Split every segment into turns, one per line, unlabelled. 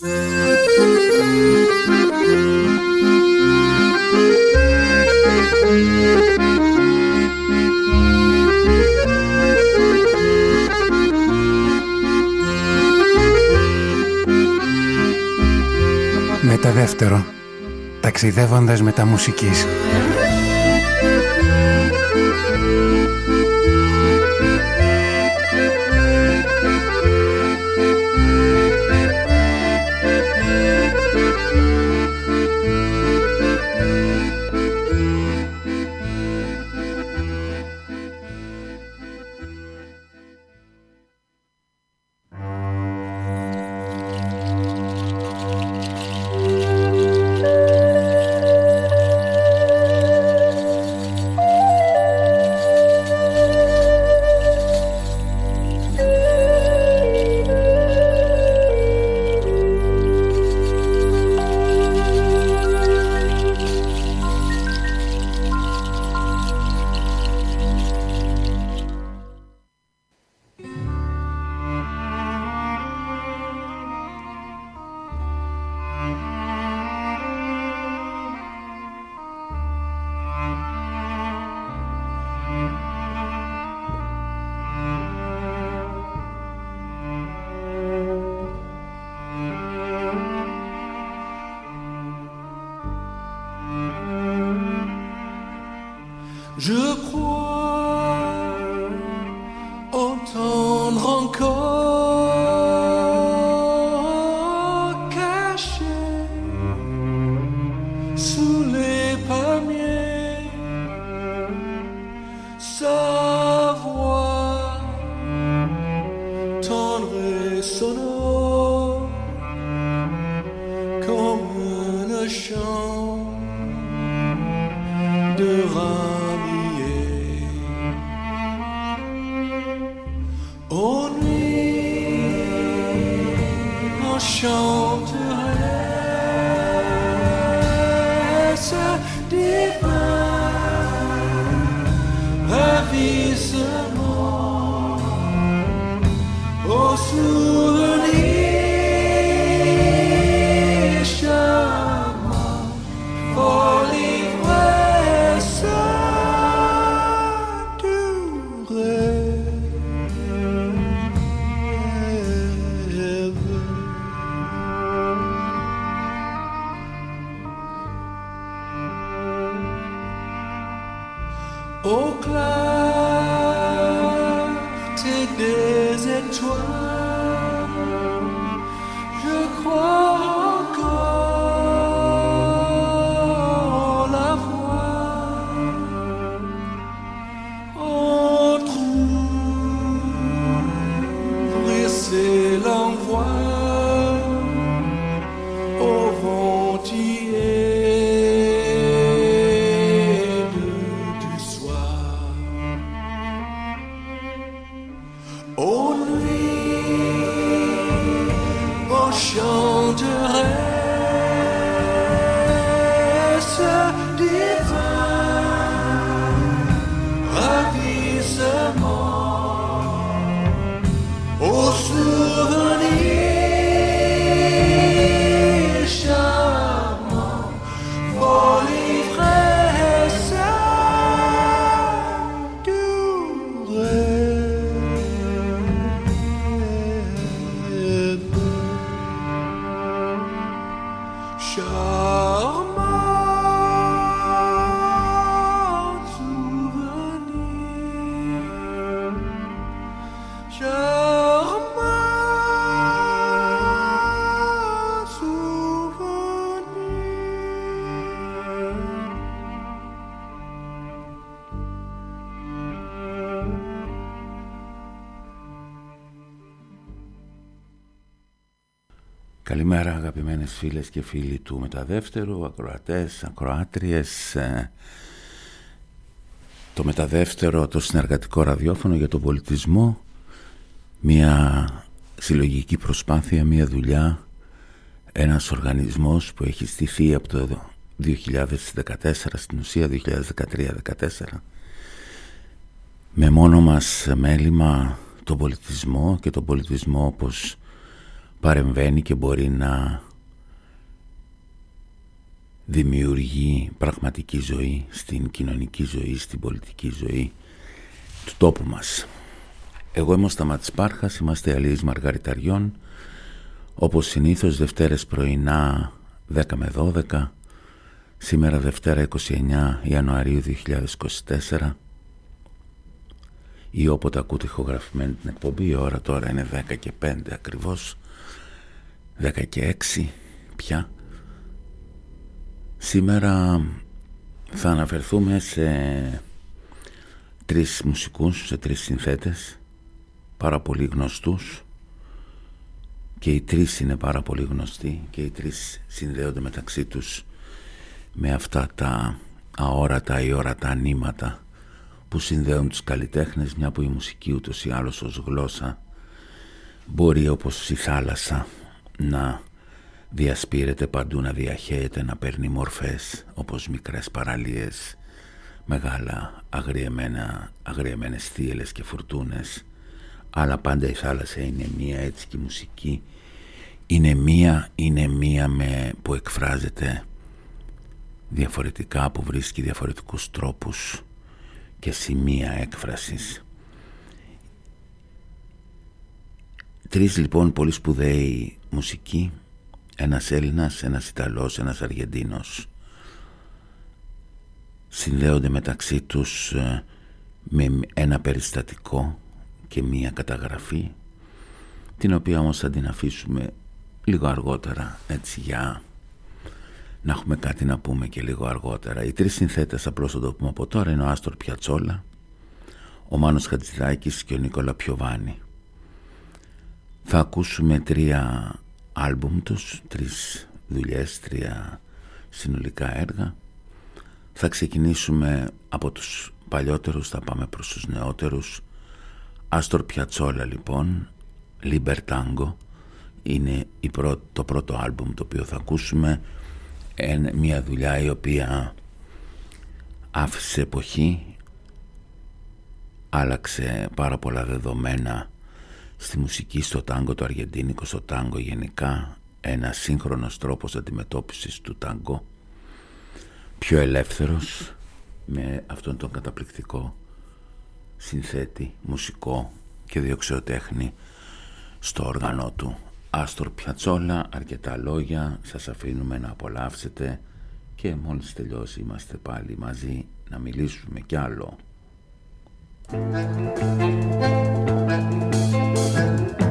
Μετά δεύτερο, ταξιδεύοντας με τα μουσικής. Καλημέρα αγαπημένες φίλες και φίλοι του Μεταδεύτερου, ακροατές, ακροάτριες. Ε, το Μεταδεύτερο, το συνεργατικό ραδιόφωνο για τον πολιτισμό, μια συλλογική προσπάθεια, μια δουλειά, ένας οργανισμός που έχει στηθεί από το 2014, στην ουσία 2013-2014, με μόνο μας μέλημα τον πολιτισμό και τον πολιτισμό όπως
παρεμβαίνει και μπορεί να δημιουργεί πραγματική ζωή στην κοινωνική ζωή, στην πολιτική ζωή του τόπου μας. Εγώ είμαι ο Σταματής Πάρχας, είμαστε αλληλείς Μαργαριταριών, όπως συνήθως Δευτέρες πρωινά 10 με 12, σήμερα Δευτέρα 29 Ιανουαρίου 2024, ή όποτε ακούτε ηχογραφημένη την εκπομπή, η ώρα τώρα είναι 10 και 5 ακριβώς, 10 και 6 πια. Σήμερα θα αναφερθούμε σε τρεις μουσικούς, σε τρεις συνθέτες πάρα πολύ γνωστούς και οι τρεις είναι πάρα πολύ γνωστοί και οι τρεις συνδέονται μεταξύ τους με αυτά τα αόρατα ή όρατα νήματα που συνδέουν τους καλλιτέχνες μια που η μουσική ούτως ή άλλως ως γλώσσα μπορεί όπως η θάλασσα να διασπείρεται παντού να διαχέεται να παίρνει μορφές όπως μικρές παραλίες μεγάλα αγριεμένα, αγριεμένες θύελες και φουρτούνες. Αλλά πάντα η θάλασσα είναι μία έτσι και η μουσική είναι μία, είναι μία με, που εκφράζεται διαφορετικά που βρίσκει διαφορετικούς τρόπους και σημεία έκφρασης. Τρεις λοιπόν πολύ σπουδαίοι μουσικοί ένας Έλληνας, ένας Ιταλός, ένας Αργεντίνος συνδέονται μεταξύ τους ε, με ένα περιστατικό και μία καταγραφή την οποία όμως θα την αφήσουμε λίγο αργότερα έτσι για να έχουμε κάτι να πούμε και λίγο αργότερα. Οι τρεις συνθέτες απλώς θα το πούμε από τώρα είναι ο Άστορ Πιατσόλα, ο Μάνος Χατζηδάκης και ο Νίκολα Πιοβάνη. Θα ακούσουμε τρία άλμπουμ τους, τρεις δουλειές, τρία συνολικά έργα. Θα ξεκινήσουμε από τους παλιότερους, θα πάμε προς τους νεότερους. Άστορ Πιατσόλα λοιπόν, Libertango, είναι η το πρώτο άλμπουμ το οποίο θα ακούσουμε. μια δουλειά η οποία άφησε εποχή, άλλαξε πάρα πολλά δεδομένα στη μουσική, στο τάγκο, το αργεντίνικο, στο τάγκο γενικά ένα σύγχρονος τρόπος αντιμετώπισης του τάγκο πιο ελεύθερος με αυτόν τον καταπληκτικό συνθέτη, μουσικό και διοξεοτέχνη στο όργανο του. Άστορ Πιατσόλα, αρκετά λόγια, σας αφήνουμε να απολαύσετε και μόλις τελειώσει είμαστε πάλι μαζί να μιλήσουμε κι άλλο. Thank you.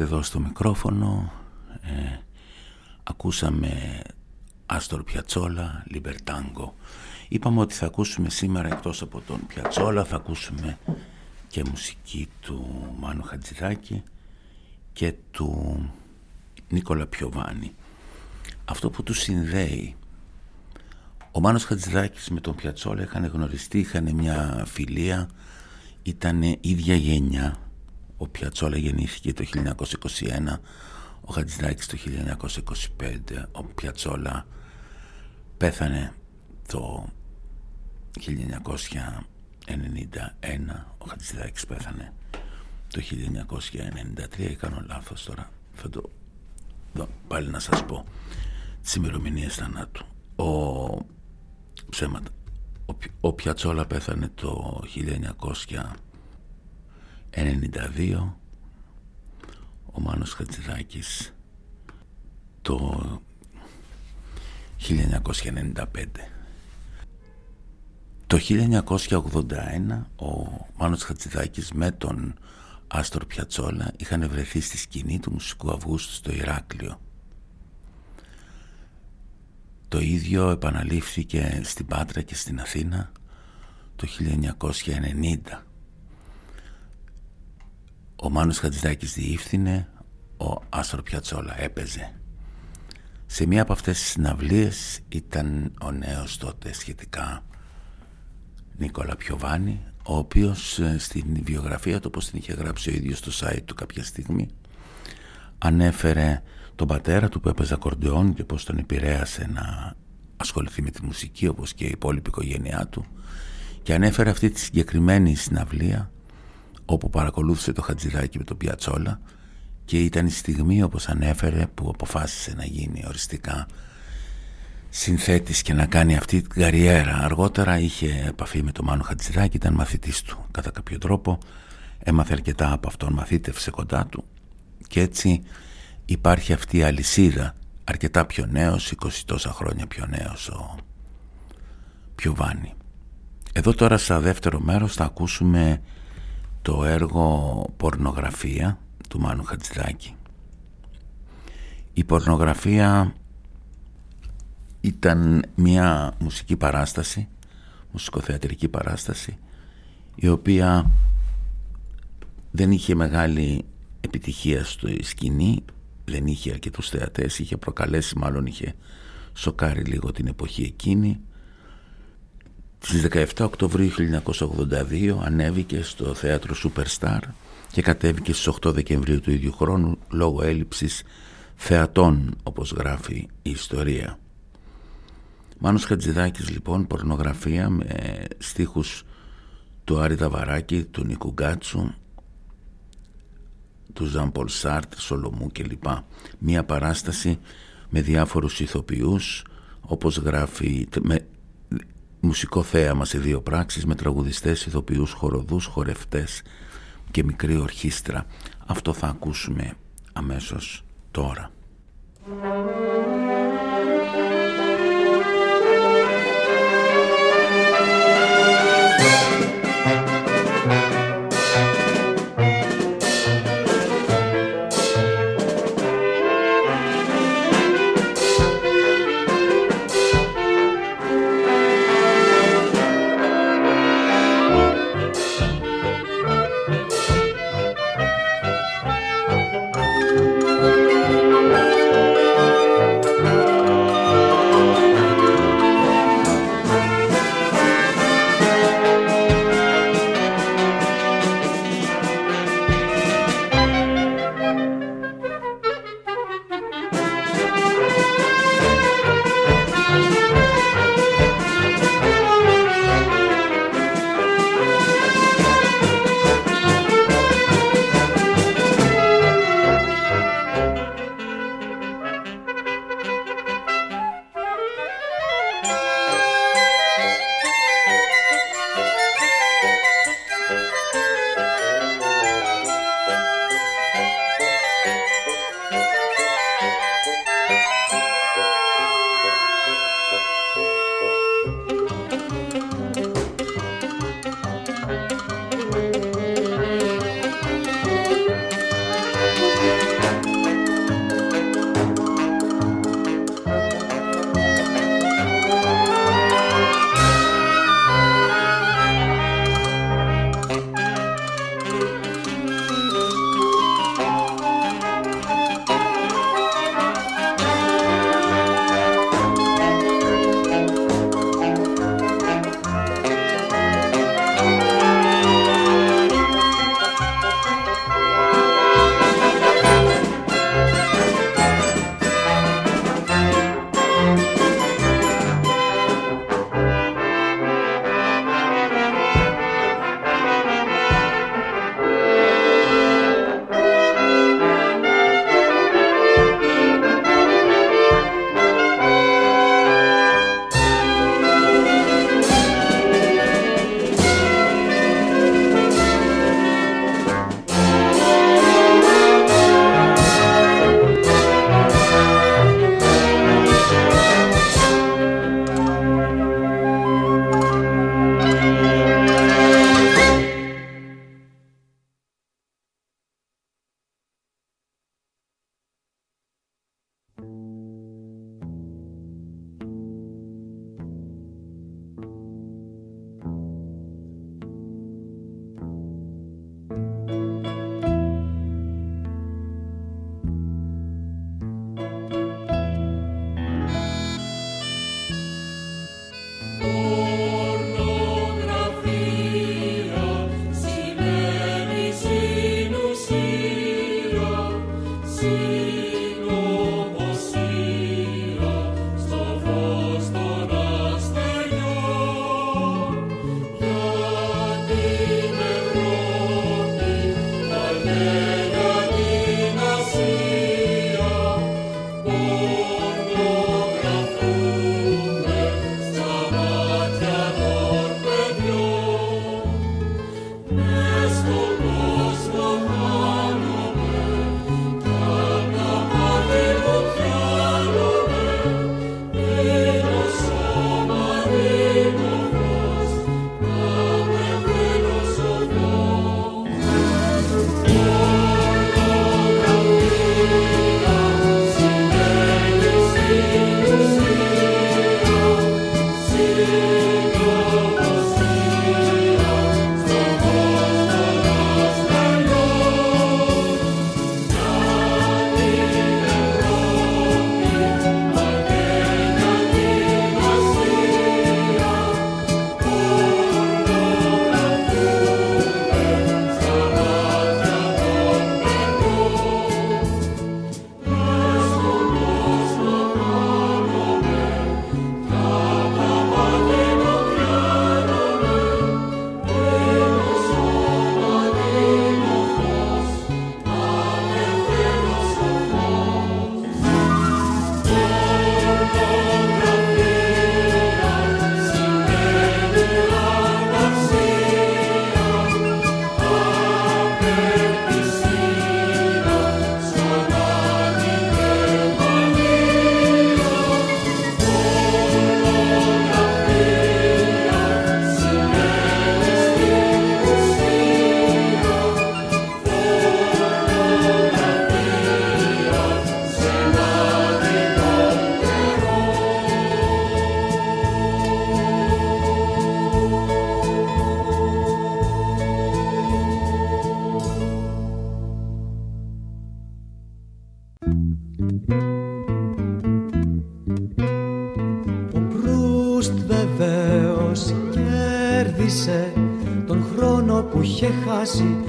Επανερχόμαστε εδώ στο μικρόφωνο. Ε, Ακούσαμε Άστορ Πιατσόλα, Λιμπερτάγκο Είπαμε ότι θα ακούσουμε σήμερα εκτός από τον Πιατσόλα Θα ακούσουμε και μουσική του Μάνου Χατζηδάκη Και του Νίκολα Πιοβάνη. Αυτό που τους συνδέει Ο Μάνος Χατζηδάκης με τον Πιατσόλα είχαν γνωριστεί Είχαν μια φιλία Ήταν ίδια γενιά ο Πιατσόλα γεννήθηκε το 1921, ο Χατζηδάκης το 1925, ο Πιατσόλα πέθανε το 1991, ο Χατζηδάκης πέθανε το 1993 ή κάνω λάθος τώρα, θα το δω, πάλι να σας πω τις ημερομηνίες θανάτου. Ο, ψέματα, ο, ο Πιατσόλα πέθανε το 1900 92 ο Μάνος Χατζηδάκης το 1995 το 1981 ο Μάνος Χατζηδάκης με τον Άστορ Πιατσόλα είχαν βρεθεί στη σκηνή του Μουσικού Αυγούστου στο Ηράκλειο. Το ίδιο επαναλήφθηκε στην Πάτρα και στην Αθήνα το 1990 ο Μάνος Χατζηδάκης διήφθηνε, ο Άστρο Πιατσόλα έπαιζε. Σε μία από αυτές τις συναυλίες ήταν ο νέος τότε σχετικά Νίκολα Πιοβάνη, ο οποίος ε, στην βιογραφία του, όπως την είχε γράψει ο ίδιος στο site του κάποια στιγμή, ανέφερε τον πατέρα του που έπαιζε ακορντεόν και πώς τον επηρέασε να ασχοληθεί με τη μουσική όπως και η υπόλοιπη οικογένειά του και ανέφερε αυτή τη συγκεκριμένη συναυλία όπου παρακολούθησε το Χατζηδάκι με τον Πιατσόλα και ήταν η στιγμή όπως ανέφερε που αποφάσισε να γίνει οριστικά συνθέτης και να κάνει αυτή την καριέρα. Αργότερα είχε επαφή με τον Μάνο Χατζηδάκη, ήταν μαθητής του κατά κάποιο τρόπο, έμαθε αρκετά από αυτόν, μαθήτευσε κοντά του και έτσι υπάρχει αυτή η αλυσίδα αρκετά πιο νέος, 20 τόσα χρόνια πιο νέος ο Πιοβάνη. Εδώ τώρα στα δεύτερο μέρος θα ακούσουμε το έργο «Πορνογραφία» του Μάνου Χατζηδάκη. Η πορνογραφία ήταν μια μουσική παράσταση, μουσικοθεατρική παράσταση, η οποία δεν είχε μεγάλη επιτυχία στο σκηνή, δεν είχε αρκετούς θεατές, είχε προκαλέσει, μάλλον είχε σοκάρει λίγο την εποχή εκείνη στις 17 Οκτωβρίου 1982 ανέβηκε στο θέατρο Superstar και κατέβηκε στις 8 Δεκεμβρίου του ίδιου χρόνου λόγω έλλειψης θεατών όπως γράφει η ιστορία. Μάνος Χατζηδάκης λοιπόν πορνογραφία με στίχους του Άρη Δαβαράκη, του Νίκου Γκάτσου, του Ζαν Πολ Σάρτ, Σολομού κλπ. Μία παράσταση με διάφορους ηθοποιούς όπως γράφει με μουσικό θέαμα σε δύο πράξεις με τραγουδιστές, ηθοποιούς, χοροδούς, χορευτές και μικρή ορχήστρα. Αυτό θα ακούσουμε αμέσως τώρα.
Είχε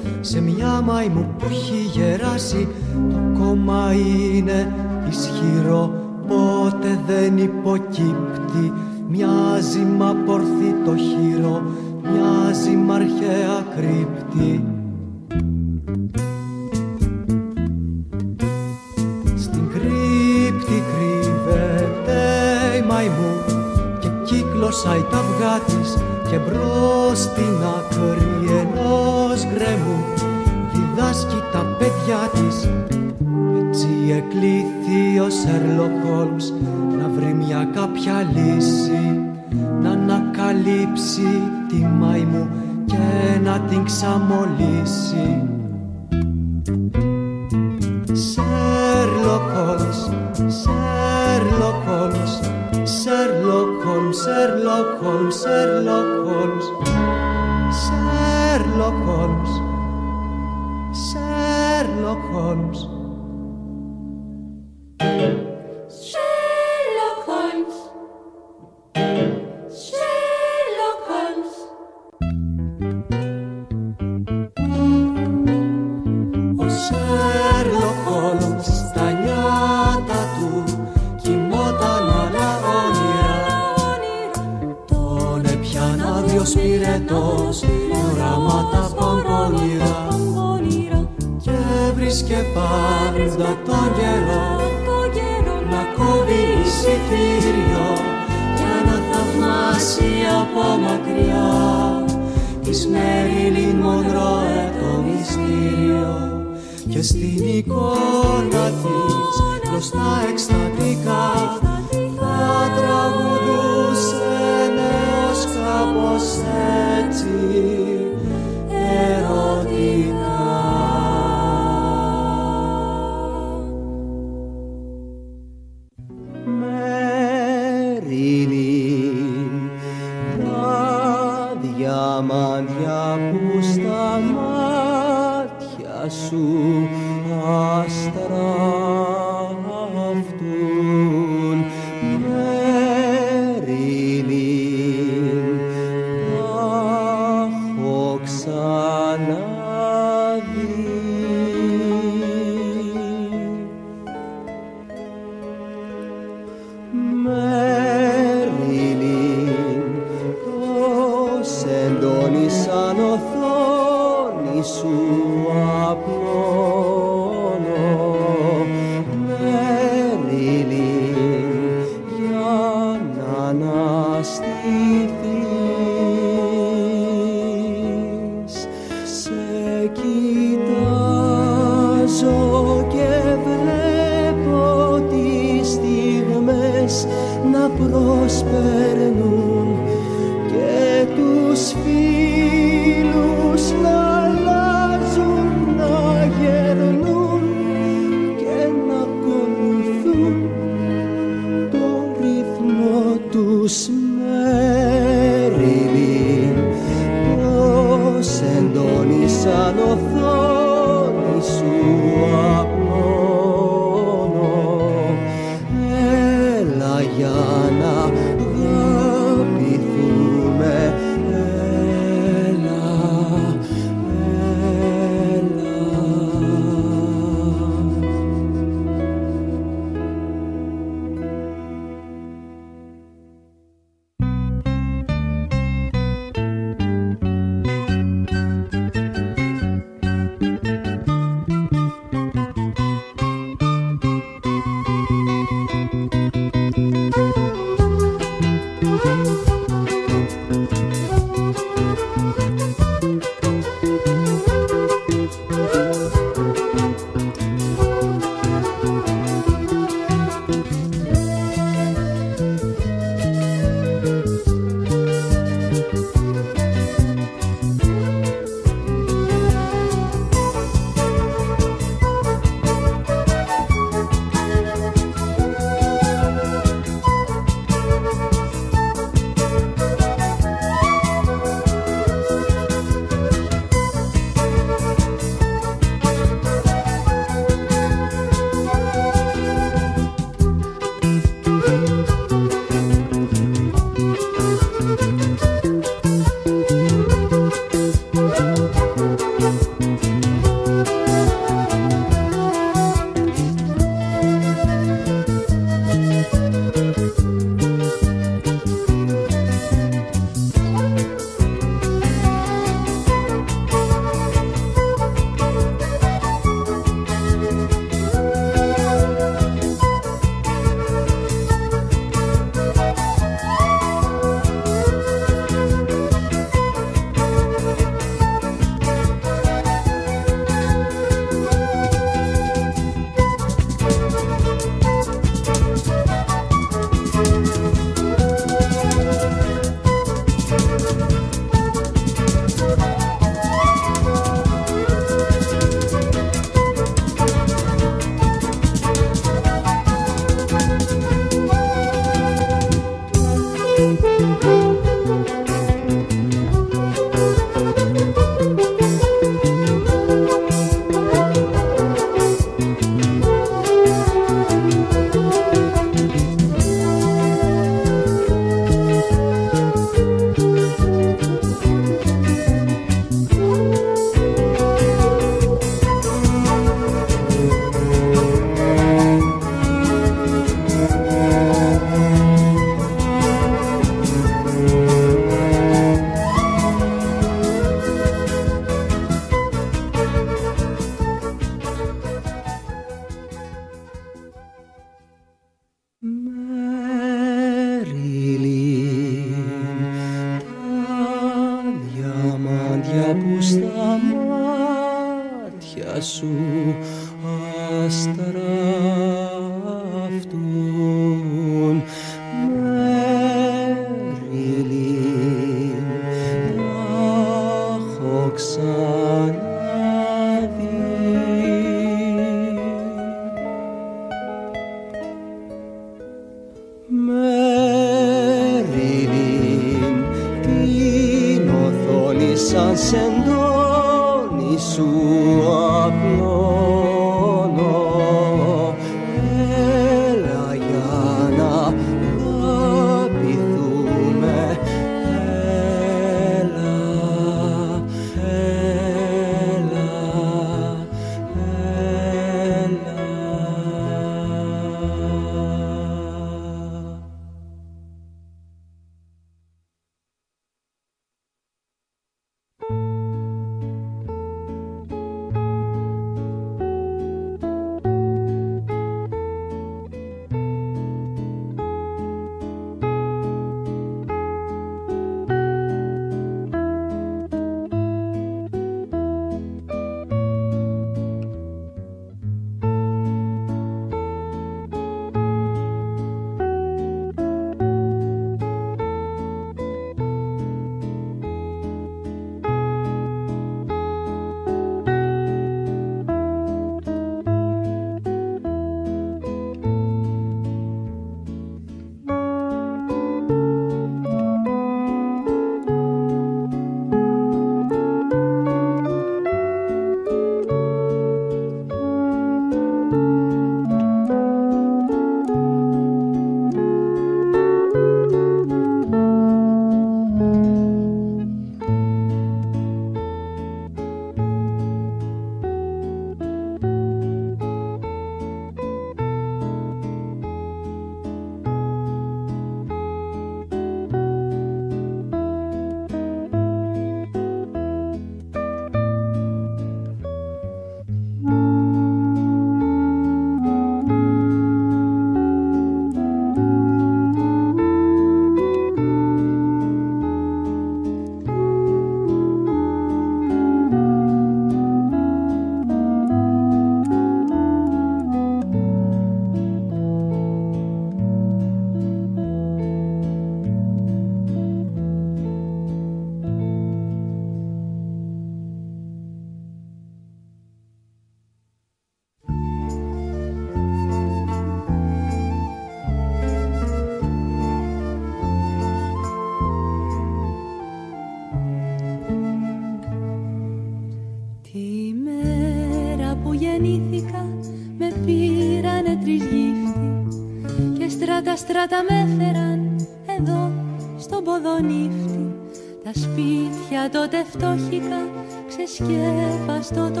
στράτα με έφεραν εδώ στον ποδονύφτη Τα σπίτια τότε φτώχικα ξεσκέπαστο το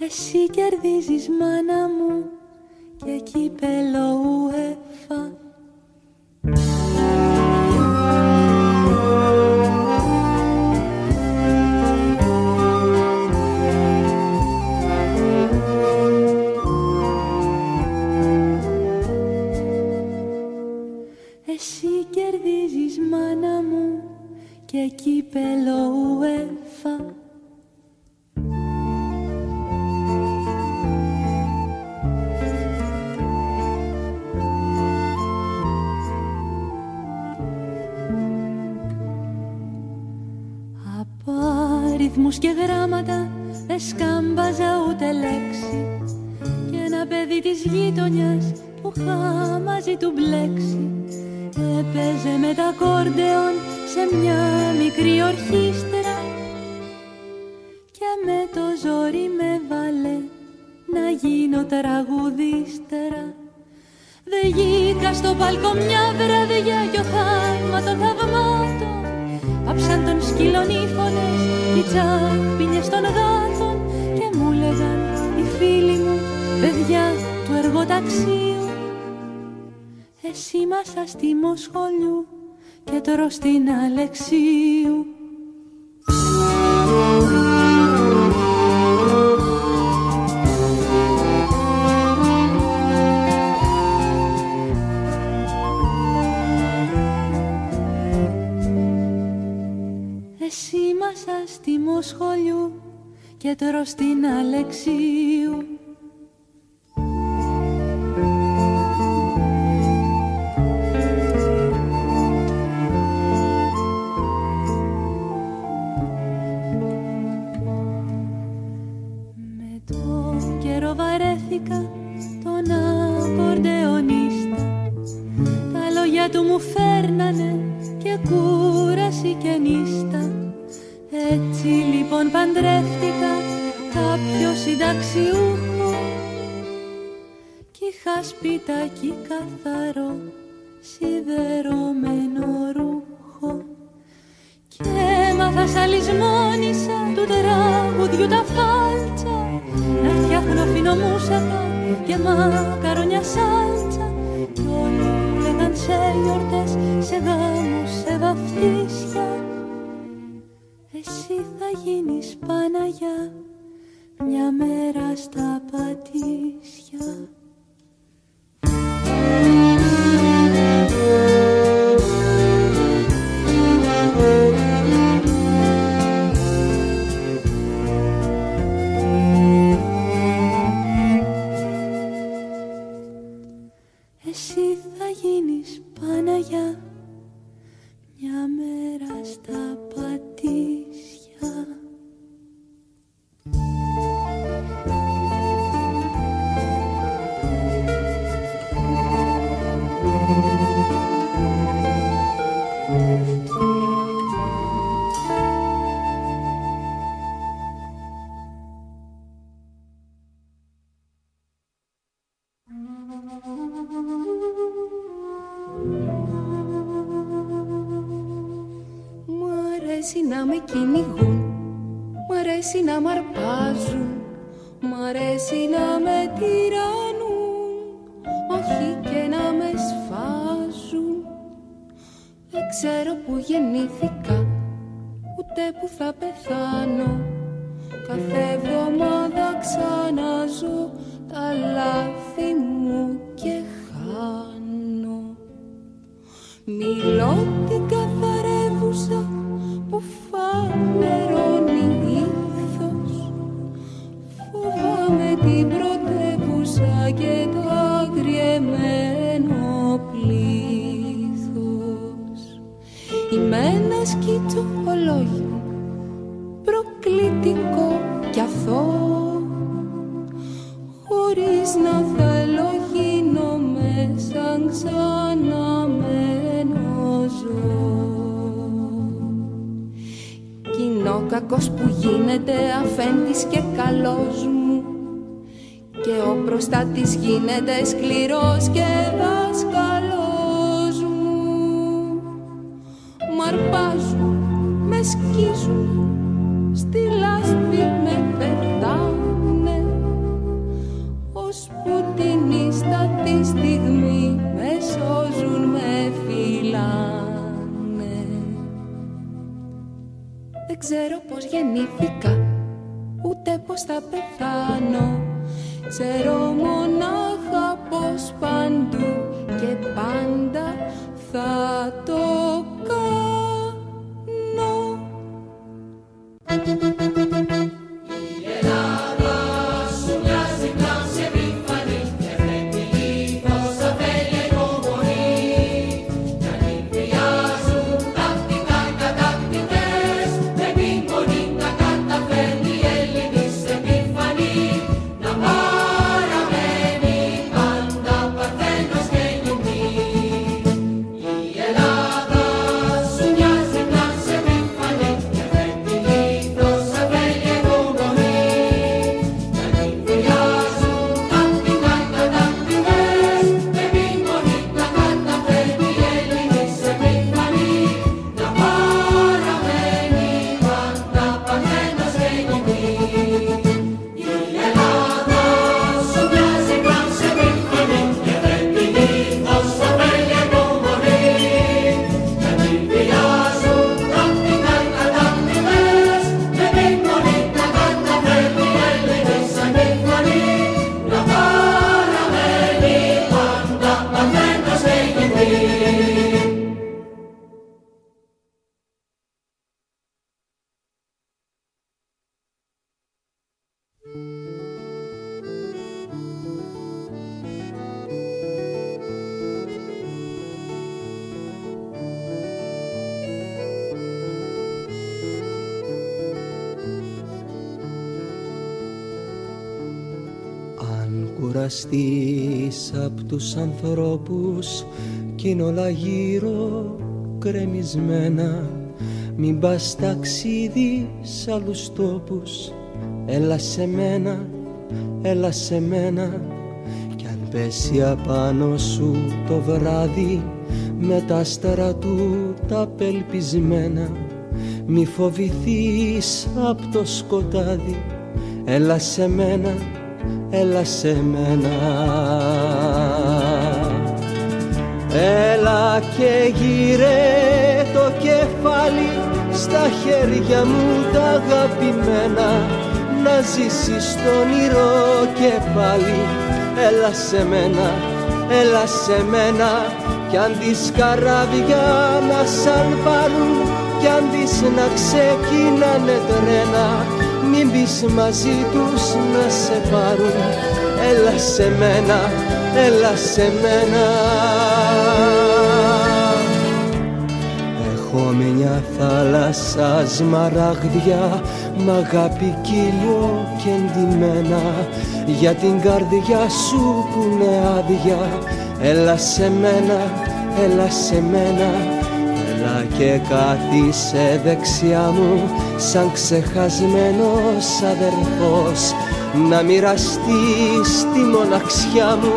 Εσύ κερδίζεις μάνα μου και κύπελο ουέφα και κύπελο UEFA και γράμματα δεν σκάμπαζα ούτε λέξη. Και ένα παιδί της γείτονιας που είχα μαζί του μπλέξει. Έπαιζε με τα κόρντεον σε μια μικρή ορχήστρα. Και με το ζόρι με βάλε να γίνω τραγουδίστερα Δε γήκα στο παλκό μια βραδιά κι ο θαύμα των θαυμάτων Πάψαν τον σκύλων οι φωνές, οι τσάχπινες των γάτων Και μου λέγαν οι φίλοι μου, παιδιά του εργοταξίου Εσύ μας αστήμο σχολιού και τώρα στην Αλεξίου αστιμό σχολιού και τώρα στην Αλεξίου. Με το καιρό βαρέθηκα τον ακορντεονίστα Τα λόγια του μου φέρνανε και κούραση και νύστα έτσι λοιπόν παντρεύτηκα κάποιο συνταξιούχο κι είχα σπιτάκι καθαρό σιδερωμένο ρούχο. Και έμαθα σαλισμόνισα του τραγουδιού τα φάλτσα να φτιάχνω φινομούσακα και μακαρονιά σάλτσα. Κι όλοι λέγαν σε γιορτές, σε γάμους, σε βαφτίσια εσύ θα γίνεις Παναγιά μια μέρα στα πατήσια. Εσύ θα γίνεις Παναγιά μια μέρα στα
αρέσει να με τυραννούν Όχι και να με σφάζουν. Δεν ξέρω που γεννήθηκα Ούτε που θα πεθάνω. Κάθε εβδομάδα ξαναζώ Τα λάθη μου και χάνω. Μιλώ την καθαρεύουσα που φανερώνει Φοβάμαι την πρωτεύουσα και το αγριεμένο πλήθος. Είμαι ένα σκίτσο ολόγιο προκλητικό κι αθώο. Χωρίς να θέλω γίνομαι σαν ξαναμένο ζώο. Κοινό κακός που γίνεται αφέντης και καλός μου και ο προστάτης γίνεται σκληρός και δάσκαλος
ανθρώπους κι είναι όλα γύρω κρεμισμένα. Μην πας ταξίδι σ' άλλους τόπους. Έλα σε μένα, έλα σε μένα. Κι αν πέσει απάνω σου το βράδυ Με τα άστερα του τα πελπισμένα Μη φοβηθείς απ' το σκοτάδι. Έλα σε μένα, έλα σε μένα Έλα και γύρε το κεφάλι στα χέρια μου τα αγαπημένα να ζήσεις τον όνειρο και πάλι. Έλα σε μένα, έλα σε μένα κι αν τις καράβια να σαν πάρουν κι αν τις να ξεκινάνε τρένα μην πεις μαζί τους να σε πάρουν. Έλα σε μένα, έλα σε μένα Έχω μια θάλασσα σμαραγδιά Μ' αγάπη κύλιο και εντυμένα. Για την καρδιά σου που είναι άδεια Έλα σε μένα, έλα σε μένα. Έλα και κάθισε δεξιά μου Σαν ξεχασμένος αδερφός. Να μοιραστείς τη μοναξιά μου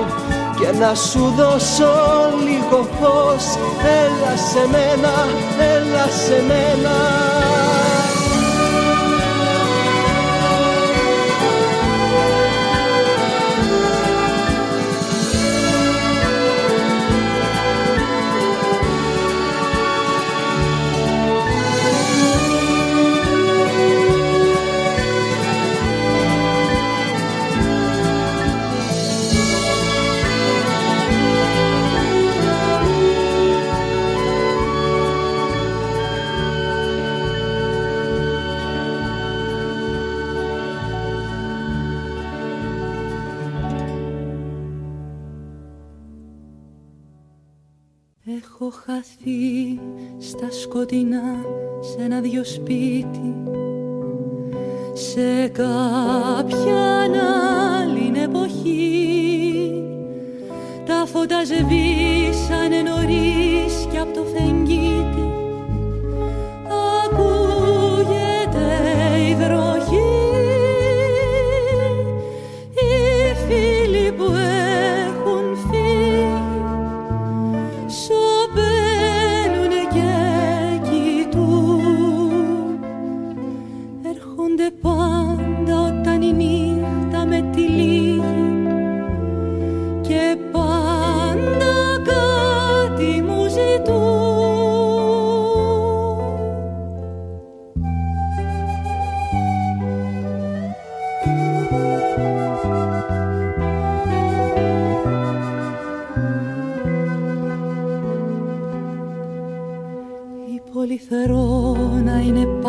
και να σου δώσω λίγο φως. Έλα σε μένα, έλα σε μένα
χαθεί στα σκοτεινά σε ένα δυο σπίτι. Σε κάποια άλλη εποχή τα φώτα σβήσανε νωρίς και από το φεγγίτι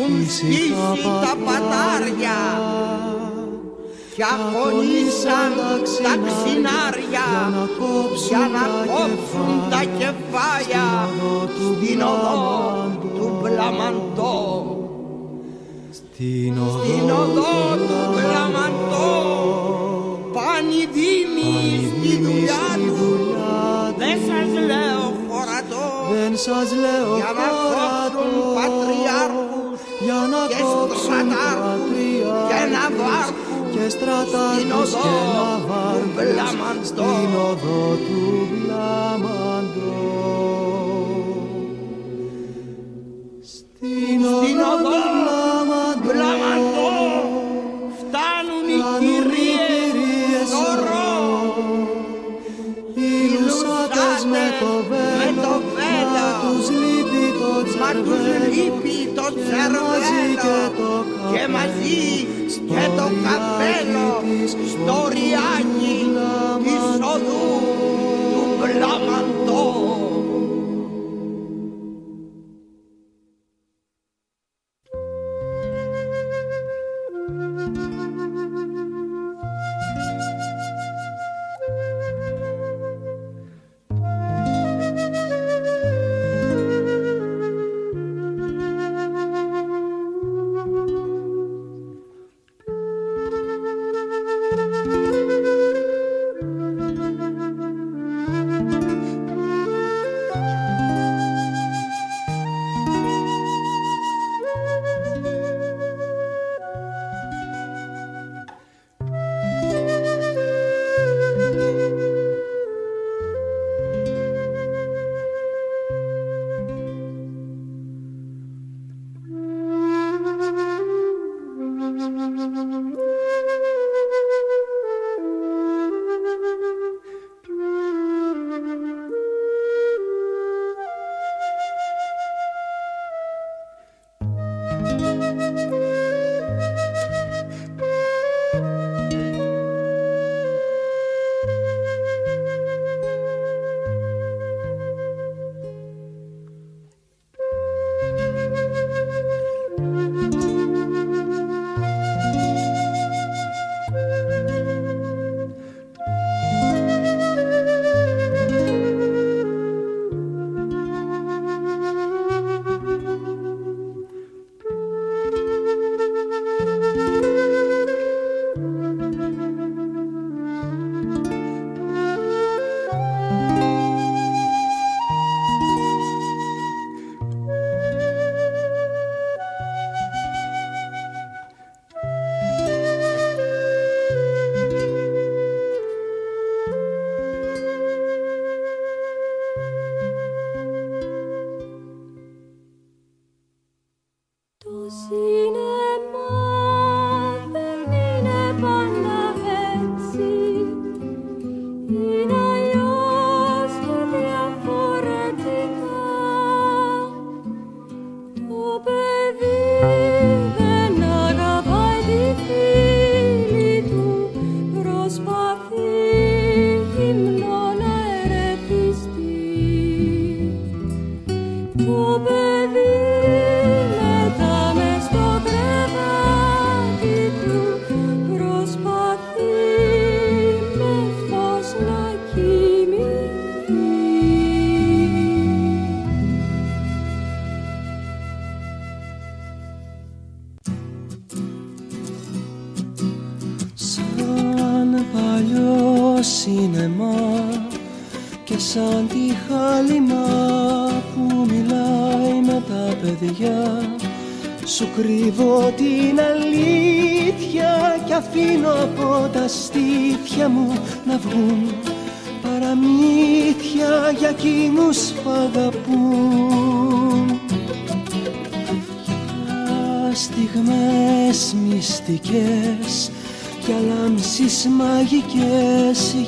έχουν σκίσει τα πατάρια κι αγωνίσαν τα ξινάρια για να κόψουν τα κεφάλια στην οδό του Πλαμαντό.
Στην
οδό του Πλαμαντό πανηδίμη στη δουλειά του. δεν σας λέω χωρατό για να
Στην στρατάρκους
και ναυάρκους
στην οδό του Βλαμαντό. Στην οδό του
Βλάμαντος φτάνουν οι κυρίες ορό,
οι λουσάτες με το βέλο, να τους λείπει το
τσαρβέλο,
και μαζί και το
καπέλο.
story.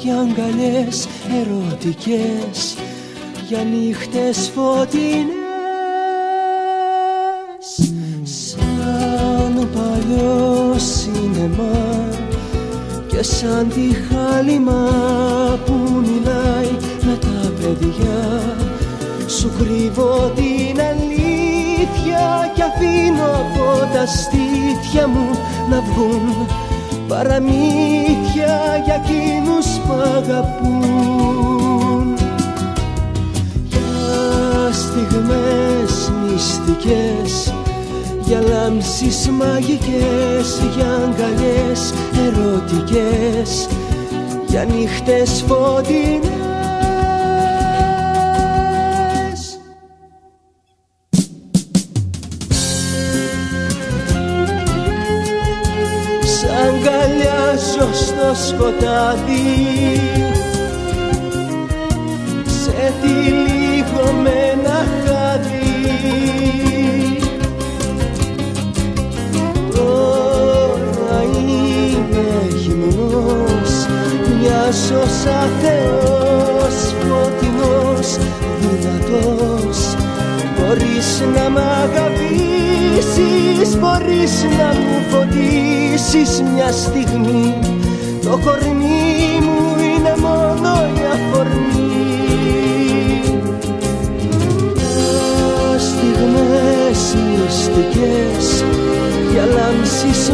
για αγκαλές ερωτικές για νύχτες φωτεινές. Σαν παλιός σινεμά και σαν τη χάλιμα που μιλάει με τα παιδιά. Σου κρύβω την αλήθεια και αφήνω από τα στήθια μου να βγουν παραμύθια για εκείνους που αγαπούν για στιγμές μυστικές για λάμψεις μαγικές, για αγκαλιές ερωτικές, για νύχτες φωτεινές. Σκοτάδι σε τυλίγωμένα χάδι Μοιάζω σαν Θεός φωτεινός, δυνατός. Μπορείς να μ' αγαπήσεις, μπορείς να μου φωτίσεις μια στιγμή. Το κορμί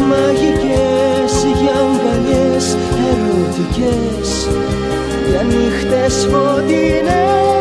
μαγικές, για αγκαλιές ερωτικές, για νύχτες φωτεινές.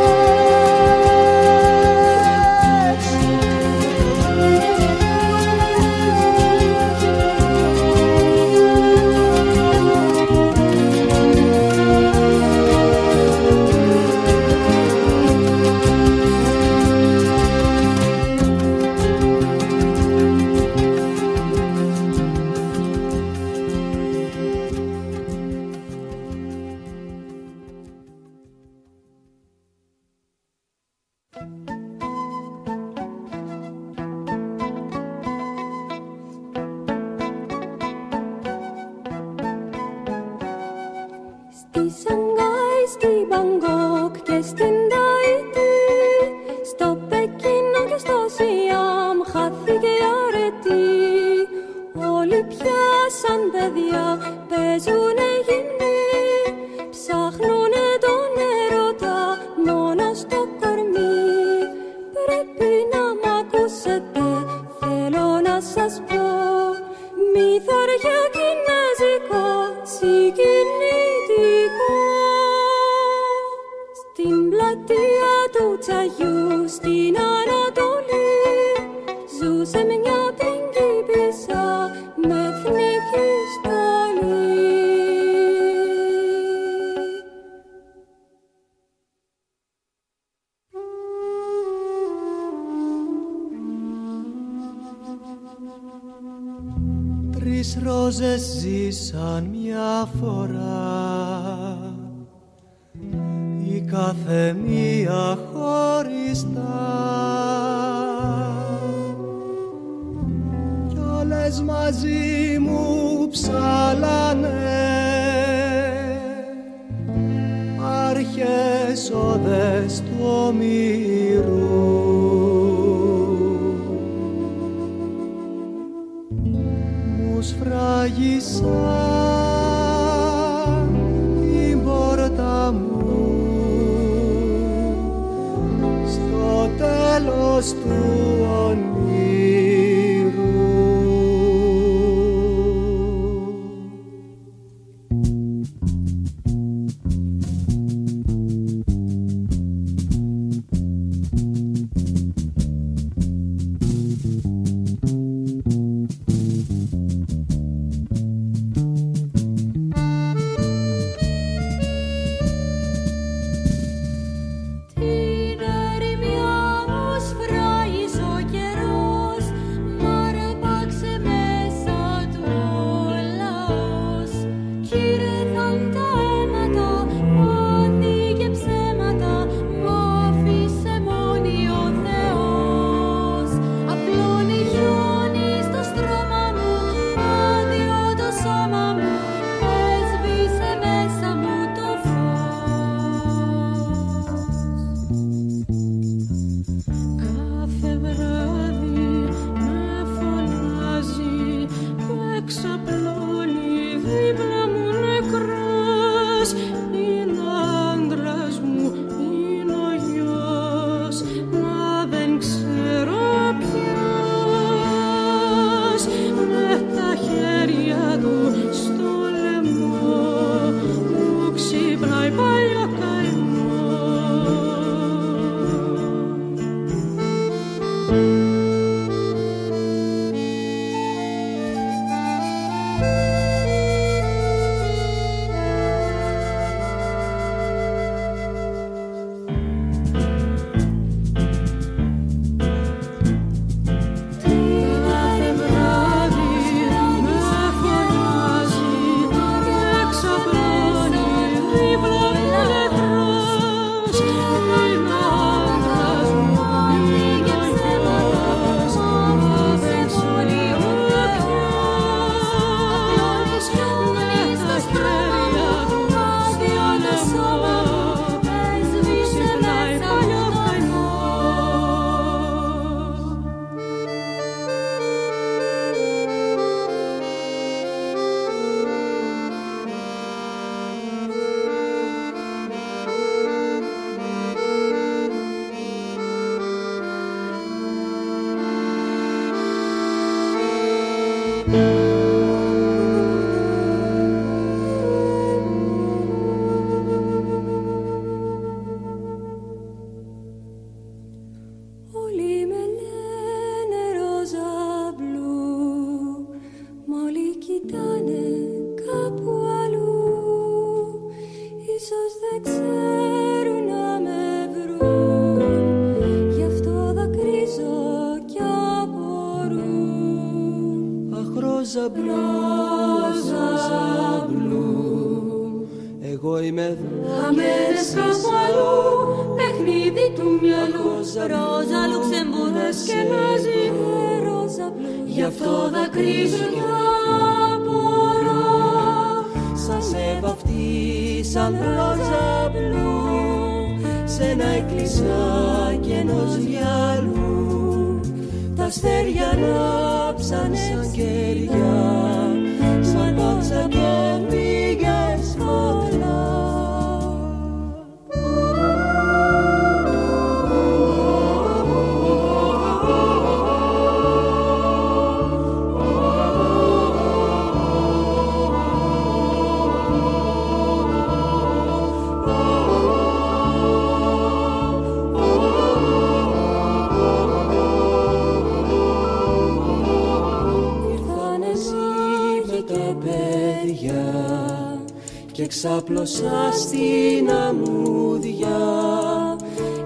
Ξάπλωσα στην αμμούδια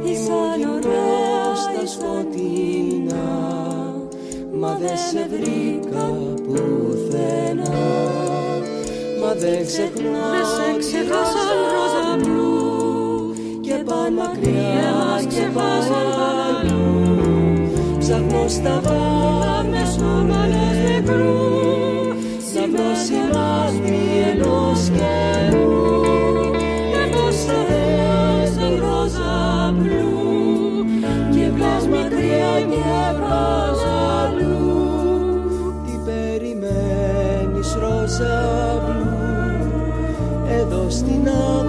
Ήμουν γυμνός στα σκοτεινά. Μα δεν σε βρήκα πουθενά Μα δεν ξεχνάω
Δεν σε ξεχάσα ρόζα μπλου
Και παν μακριά και παν αλλού Ψάχνω στα βάθη
μες σώμαλες νεκρού.
Να βρω σημάδι ενός καιρού στην άκρη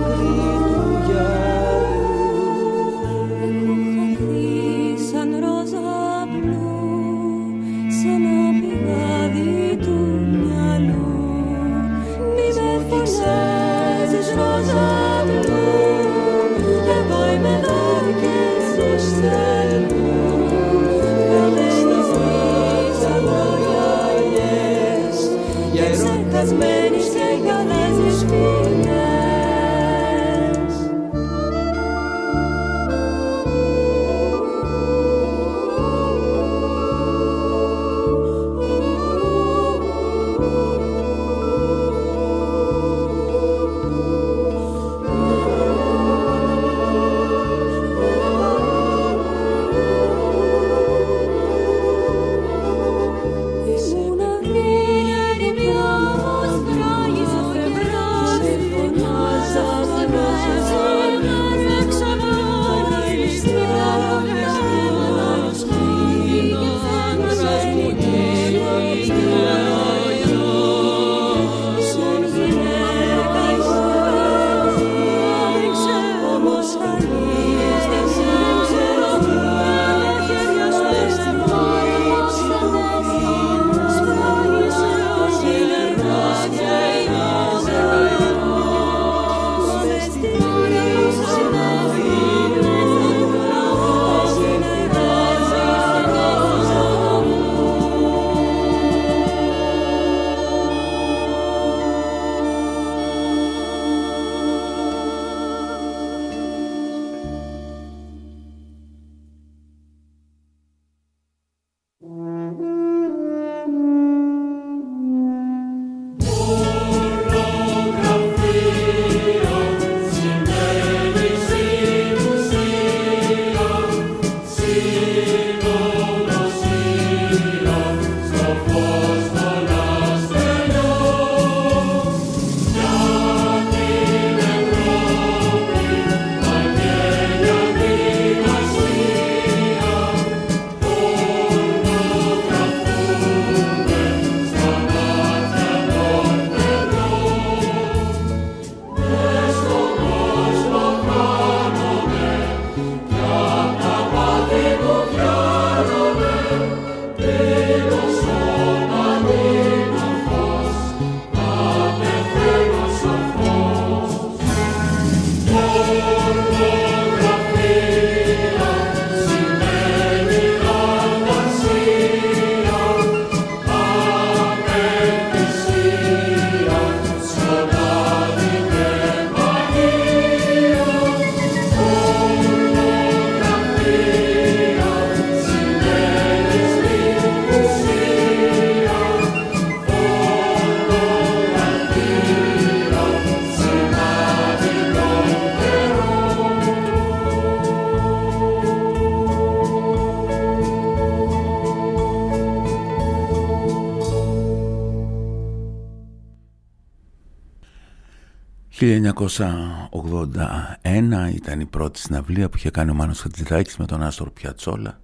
1981 ήταν η πρώτη συναυλία που είχε κάνει ο Μάνος Χατζηδάκης με τον Άστορ Πιατσόλα.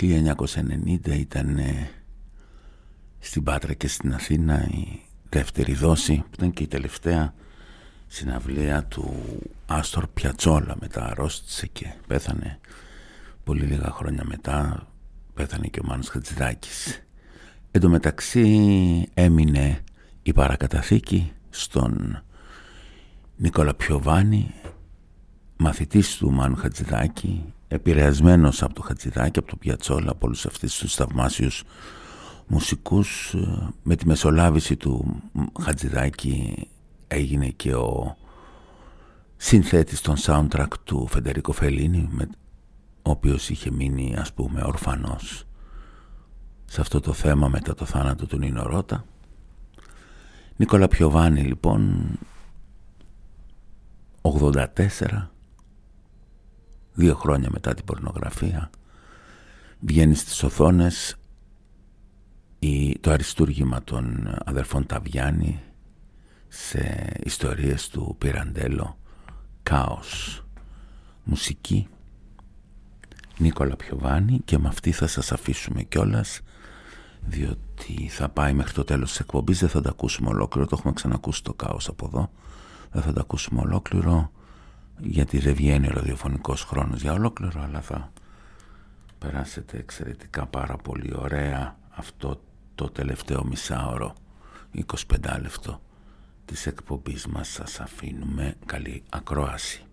1990 ήταν στην Πάτρα και στην Αθήνα η δεύτερη δόση που ήταν και η τελευταία συναυλία του Άστορ Πιατσόλα. Μετά αρρώστησε και πέθανε πολύ λίγα χρόνια μετά πέθανε και ο Μάνος Χατζηδάκης. Εν τω μεταξύ έμεινε η παρακαταθήκη στον Νίκολα Πιοβάνη μαθητής του Μάνου Χατζηδάκη επηρεασμένος από το Χατζηδάκη, από το Πιατσόλα από όλους αυτούς τους θαυμάσιους μουσικούς. Με τη μεσολάβηση του Χατζηδάκη έγινε και ο συνθέτης των soundtrack του Φεντερίκο Φελίνη με, ο οποίος είχε μείνει ας πούμε ορφανός σε αυτό το θέμα μετά το θάνατο του Νίνο Ρώτα Νίκολα Πιοβάνη λοιπόν 84 δύο χρόνια μετά την πορνογραφία. Βγαίνει στις οθόνες η, το αριστούργημα των αδερφών Ταβιάννη σε ιστορίες του Πυραντέλο. Κάος. Μουσική. Νίκολα Πιοβάνη και με αυτή θα σας αφήσουμε κιόλας διότι θα πάει μέχρι το τέλος της εκπομπής. Δεν θα τα ακούσουμε ολόκληρο το έχουμε ξανακούσει το Κάος από εδώ δεν θα τα ακούσουμε ολόκληρο γιατί δεν βγαίνει ο ραδιοφωνικός χρόνος για ολόκληρο αλλά θα περάσετε εξαιρετικά πάρα πολύ ωραία αυτό το τελευταίο μισάωρο 25 λεπτό της εκπομπής μας. Σας αφήνουμε. Καλή ακρόαση